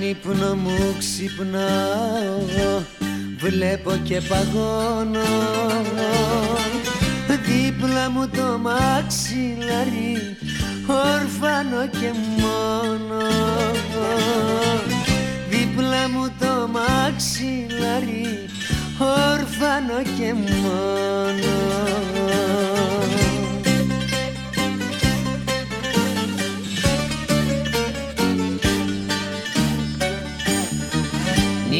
ύπνο μου ξυπνάω Βλέπω και παγώνω. Δίπλα μου το μαξιλάρι Ορφάνο και μόνο. Δίπλα μου το μαξιλάρι Ορφάνο και μόνο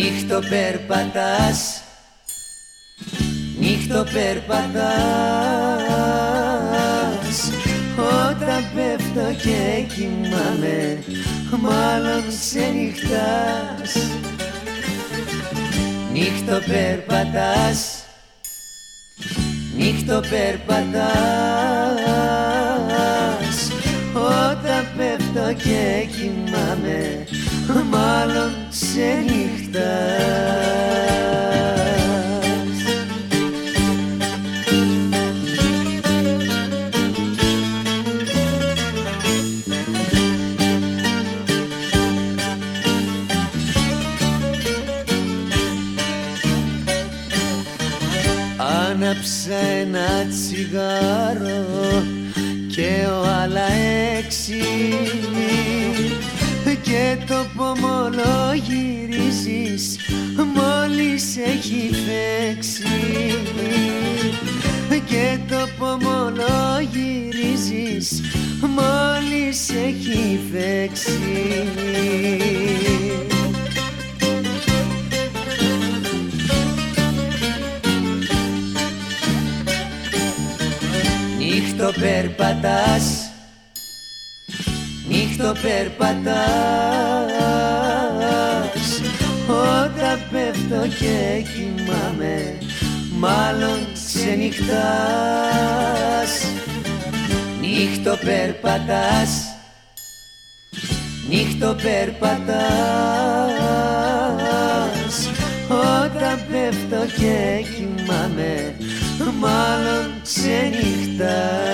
Νύχτο περπατάς. Νύχτο περπατάς. Όταν πέφτω και κοιμάμαι Μάλλον σε νυχτάς Νύχτο περπατάς. Νύχτο περπατάς. Όταν πέφτω και κοιμάμαι Μάλλον σε νυχτάς Άναψα ένα τσιγάρο και ο άλλα έξι και το πομολό γυρίζεις μόλις έχει φέξει. Και το πομολό γυρίζεις μόλις έχει φέξει. Νύχτο περπατάς Νύχτο περπατάς. Όταν πέφτω και κοιμάμαι Μάλλον ξενυχτάς Νύχτο περπατάς. Νύχτο περπατάς. Όταν πέφτω και κοιμάμαι Μάλλον ξενυχτάς